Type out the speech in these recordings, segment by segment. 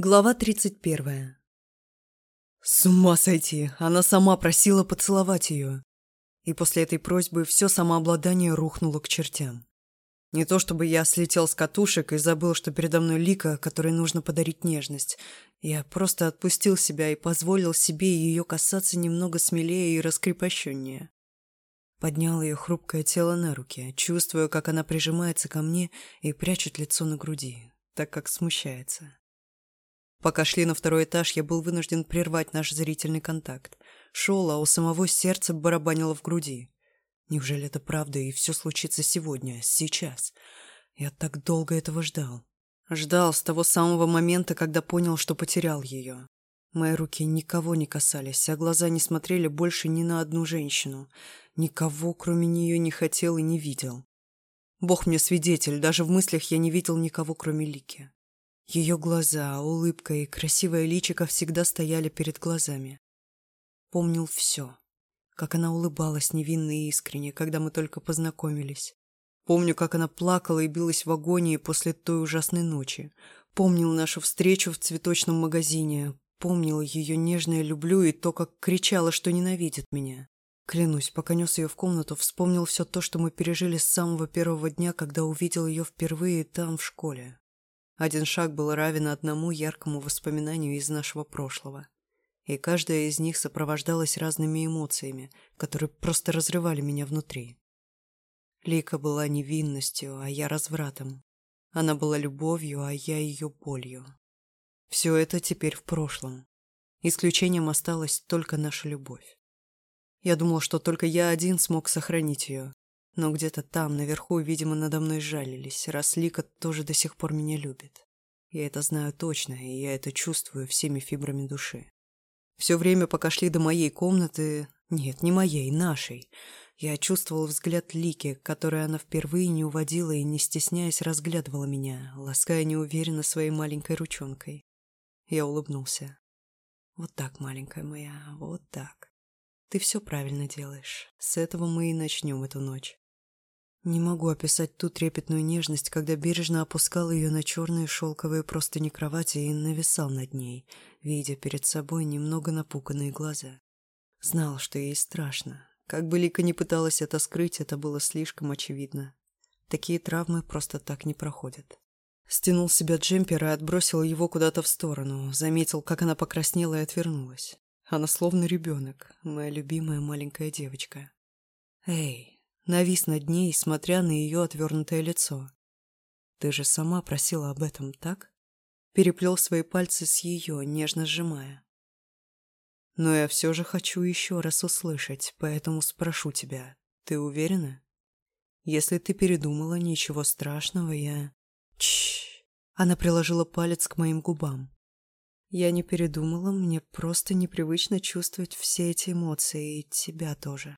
Глава 31. С ума сойти! Она сама просила поцеловать ее. И после этой просьбы все самообладание рухнуло к чертям. Не то чтобы я слетел с катушек и забыл, что передо мной Лика, которой нужно подарить нежность. Я просто отпустил себя и позволил себе ее касаться немного смелее и раскрепощеннее. Поднял ее хрупкое тело на руки, чувствуя, как она прижимается ко мне и прячет лицо на груди, так как смущается. Пока шли на второй этаж, я был вынужден прервать наш зрительный контакт. Шел, а у самого сердца барабанило в груди. Неужели это правда, и все случится сегодня, сейчас? Я так долго этого ждал. Ждал с того самого момента, когда понял, что потерял ее. Мои руки никого не касались, а глаза не смотрели больше ни на одну женщину. Никого, кроме нее, не хотел и не видел. Бог мне свидетель, даже в мыслях я не видел никого, кроме Лики. Ее глаза, улыбка и красивое личико всегда стояли перед глазами. Помнил все. Как она улыбалась невинно и искренне, когда мы только познакомились. Помню, как она плакала и билась в агонии после той ужасной ночи. Помнил нашу встречу в цветочном магазине. Помнил ее нежное «люблю» и то, как кричала, что ненавидит меня. Клянусь, пока нес ее в комнату, вспомнил все то, что мы пережили с самого первого дня, когда увидел ее впервые там, в школе. Один шаг был равен одному яркому воспоминанию из нашего прошлого. И каждая из них сопровождалась разными эмоциями, которые просто разрывали меня внутри. Лика была невинностью, а я развратом. Она была любовью, а я ее болью. Все это теперь в прошлом. Исключением осталась только наша любовь. Я думал, что только я один смог сохранить ее, но где-то там, наверху, видимо, надо мной жалились, раз Лика тоже до сих пор меня любит. Я это знаю точно, и я это чувствую всеми фибрами души. Все время, пока шли до моей комнаты... Нет, не моей, нашей. Я чувствовал взгляд Лики, который она впервые не уводила и, не стесняясь, разглядывала меня, лаская неуверенно своей маленькой ручонкой. Я улыбнулся. «Вот так, маленькая моя, вот так. Ты все правильно делаешь. С этого мы и начнем эту ночь. Не могу описать ту трепетную нежность, когда бережно опускал ее на черные шелковые простыни кровати и нависал над ней, видя перед собой немного напуканные глаза. Знал, что ей страшно. Как бы Лика не пыталась это скрыть, это было слишком очевидно. Такие травмы просто так не проходят. Стянул себя джемпер и отбросил его куда-то в сторону. Заметил, как она покраснела и отвернулась. Она словно ребенок, моя любимая маленькая девочка. «Эй, навис над ней, смотря на ее отвернутое лицо. «Ты же сама просила об этом, так?» Переплел свои пальцы с ее, нежно сжимая. «Но я все же хочу еще раз услышать, поэтому спрошу тебя, ты уверена? Если ты передумала, ничего страшного, я...» Чш. Она приложила палец к моим губам. Я не передумала, мне просто непривычно чувствовать все эти эмоции, и тебя тоже.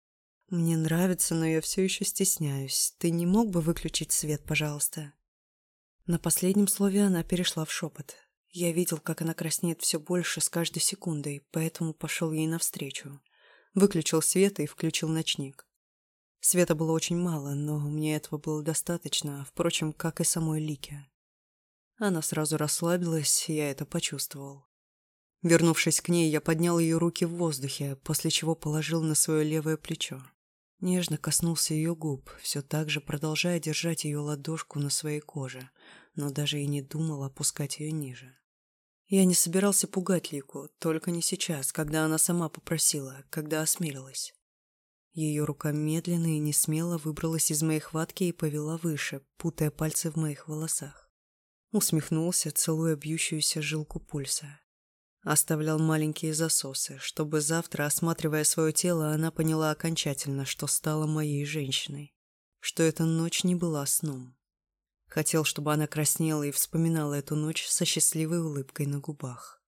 «Мне нравится, но я все еще стесняюсь. Ты не мог бы выключить свет, пожалуйста?» На последнем слове она перешла в шепот. Я видел, как она краснеет все больше с каждой секундой, поэтому пошел ей навстречу. Выключил свет и включил ночник. Света было очень мало, но мне этого было достаточно, впрочем, как и самой Лике. Она сразу расслабилась, я это почувствовал. Вернувшись к ней, я поднял ее руки в воздухе, после чего положил на свое левое плечо. Нежно коснулся ее губ, все так же продолжая держать ее ладошку на своей коже, но даже и не думал опускать ее ниже. Я не собирался пугать Лику, только не сейчас, когда она сама попросила, когда осмелилась. Ее рука медленно и несмело выбралась из моей хватки и повела выше, путая пальцы в моих волосах. Усмехнулся, целуя бьющуюся жилку пульса. Оставлял маленькие засосы, чтобы завтра, осматривая свое тело, она поняла окончательно, что стала моей женщиной. Что эта ночь не была сном. Хотел, чтобы она краснела и вспоминала эту ночь со счастливой улыбкой на губах.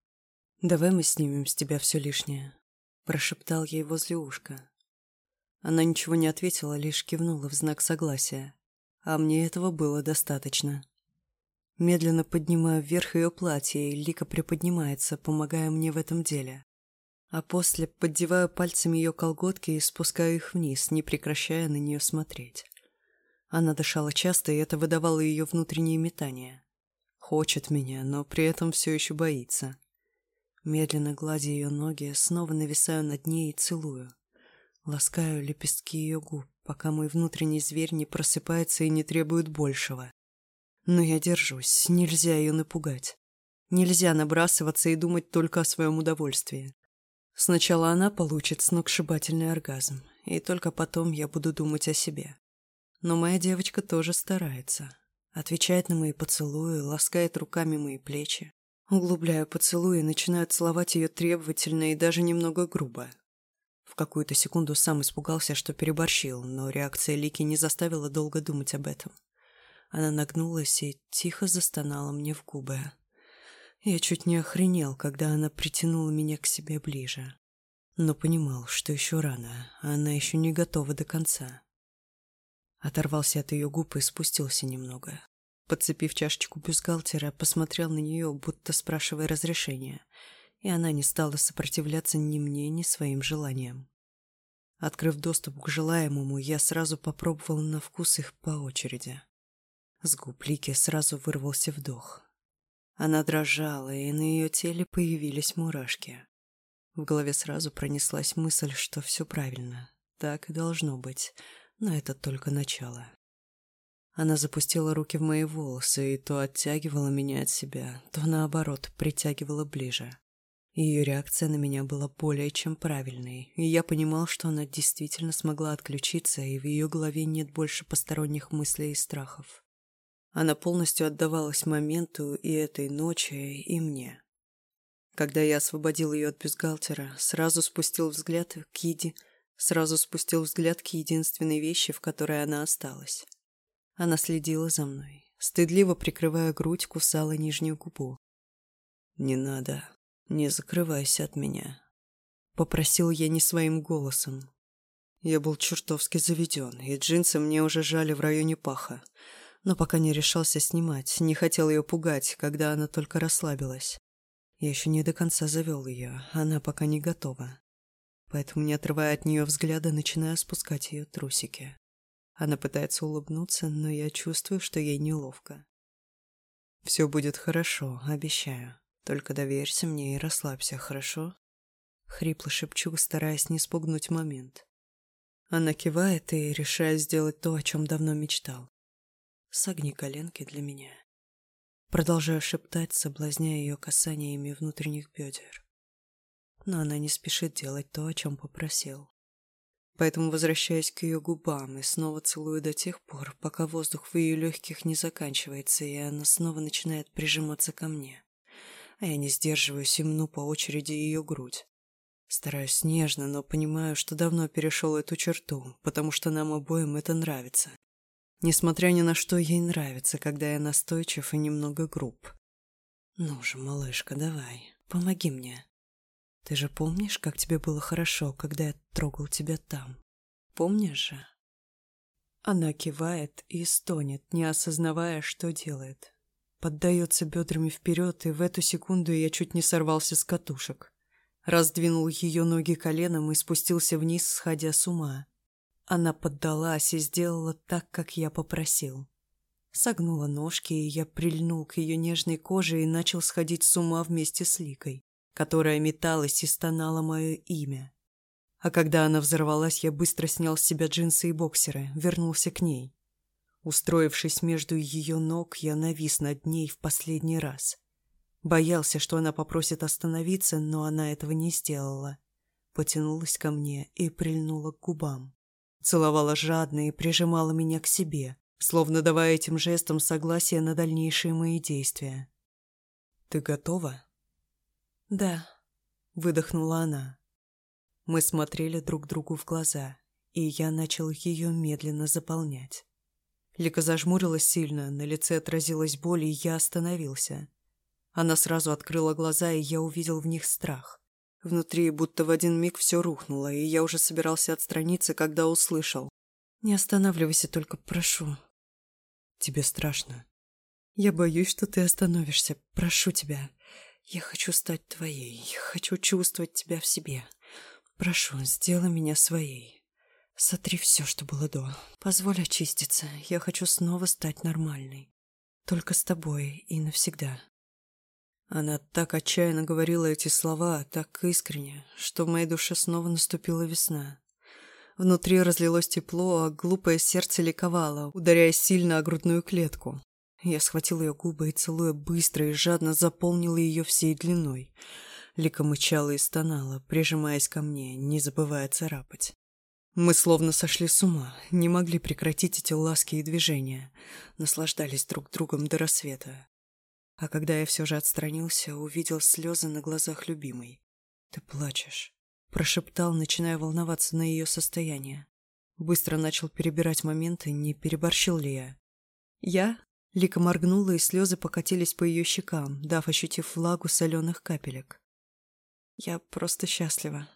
«Давай мы снимем с тебя все лишнее», – прошептал ей возле ушка. Она ничего не ответила, лишь кивнула в знак согласия. А мне этого было достаточно. Медленно поднимаю вверх ее платье, и Лика приподнимается, помогая мне в этом деле. А после поддеваю пальцами ее колготки и спускаю их вниз, не прекращая на нее смотреть. Она дышала часто, и это выдавало ее внутреннее метание. хочет меня, но при этом все еще боится. Медленно гладя ее ноги, снова нависаю над ней и целую. Ласкаю лепестки ее губ, пока мой внутренний зверь не просыпается и не требует большего. Но я держусь, нельзя ее напугать. Нельзя набрасываться и думать только о своем удовольствии. Сначала она получит сногсшибательный оргазм, и только потом я буду думать о себе. Но моя девочка тоже старается. Отвечает на мои поцелуи, ласкает руками мои плечи. Углубляю поцелуи начинаю целовать ее требовательно и даже немного грубо. В какую-то секунду сам испугался, что переборщил, но реакция Лики не заставила долго думать об этом. Она нагнулась и тихо застонала мне в губы. Я чуть не охренел, когда она притянула меня к себе ближе. Но понимал, что еще рано, а она еще не готова до конца. Оторвался от ее губ и спустился немного. Подцепив чашечку бюстгальтера, посмотрел на нее, будто спрашивая разрешения, и она не стала сопротивляться ни мне, ни своим желаниям. Открыв доступ к желаемому, я сразу попробовал на вкус их по очереди. С губ Лики сразу вырвался вдох, она дрожала, и на ее теле появились мурашки. В голове сразу пронеслась мысль, что все правильно. Так и должно быть, но это только начало. Она запустила руки в мои волосы и то оттягивала меня от себя, то наоборот притягивала ближе. Ее реакция на меня была более чем правильной, и я понимал, что она действительно смогла отключиться, и в ее голове нет больше посторонних мыслей и страхов. Она полностью отдавалась моменту и этой ночи, и мне. Когда я освободил ее от бюстгальтера, сразу спустил взгляд к Иди, сразу спустил взгляд к единственной вещи, в которой она осталась. Она следила за мной, стыдливо прикрывая грудь, кусала нижнюю губу. «Не надо, не закрывайся от меня», — попросил я не своим голосом. Я был чертовски заведен, и джинсы мне уже жали в районе паха но пока не решался снимать, не хотел ее пугать, когда она только расслабилась. Я еще не до конца завел ее, она пока не готова. Поэтому, не отрывая от нее взгляда, начинаю спускать ее трусики. Она пытается улыбнуться, но я чувствую, что ей неловко. «Все будет хорошо, обещаю. Только доверься мне и расслабься, хорошо?» Хрипло шепчу, стараясь не спугнуть момент. Она кивает и решает сделать то, о чем давно мечтал. Согни коленки для меня. Продолжаю шептать, соблазняя ее касаниями внутренних бедер. Но она не спешит делать то, о чем попросил. Поэтому возвращаюсь к ее губам и снова целую до тех пор, пока воздух в ее легких не заканчивается, и она снова начинает прижиматься ко мне. А я не сдерживаюсь и мну по очереди ее грудь. Стараюсь нежно, но понимаю, что давно перешел эту черту, потому что нам обоим это нравится. Несмотря ни на что, ей нравится, когда я настойчив и немного груб. «Ну же, малышка, давай, помоги мне. Ты же помнишь, как тебе было хорошо, когда я трогал тебя там? Помнишь же?» Она кивает и стонет, не осознавая, что делает. Поддается бедрами вперед, и в эту секунду я чуть не сорвался с катушек. Раздвинул ее ноги коленом и спустился вниз, сходя с ума. Она поддалась и сделала так, как я попросил. Согнула ножки, и я прильнул к ее нежной коже и начал сходить с ума вместе с Ликой, которая металась и стонала мое имя. А когда она взорвалась, я быстро снял с себя джинсы и боксеры, вернулся к ней. Устроившись между ее ног, я навис над ней в последний раз. Боялся, что она попросит остановиться, но она этого не сделала. Потянулась ко мне и прильнула к губам. Целовала жадно и прижимала меня к себе, словно давая этим жестом согласие на дальнейшие мои действия. «Ты готова?» «Да», — выдохнула она. Мы смотрели друг другу в глаза, и я начал ее медленно заполнять. Лика зажмурилась сильно, на лице отразилась боль, и я остановился. Она сразу открыла глаза, и я увидел в них страх. Внутри будто в один миг все рухнуло, и я уже собирался отстраниться, когда услышал. «Не останавливайся только, прошу». «Тебе страшно?» «Я боюсь, что ты остановишься. Прошу тебя. Я хочу стать твоей. Я хочу чувствовать тебя в себе. Прошу, сделай меня своей. Сотри все, что было до. Позволь очиститься. Я хочу снова стать нормальной». Только с тобой и навсегда. Она так отчаянно говорила эти слова, так искренне, что в моей душе снова наступила весна. Внутри разлилось тепло, а глупое сердце ликовало, ударяя сильно о грудную клетку. Я схватил ее губы и, целуя быстро и жадно, заполнил ее всей длиной. Лика мычала и стонала, прижимаясь ко мне, не забывая царапать. Мы словно сошли с ума, не могли прекратить эти ласки и движения, наслаждались друг другом до рассвета. А когда я все же отстранился, увидел слезы на глазах любимой. «Ты плачешь», — прошептал, начиная волноваться на ее состояние. Быстро начал перебирать моменты, не переборщил ли я. «Я?» — Лика моргнула, и слезы покатились по ее щекам, дав ощутив влагу соленых капелек. «Я просто счастлива»,